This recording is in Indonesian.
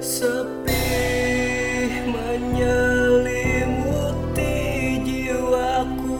Sepi menyelimuti jiwaku.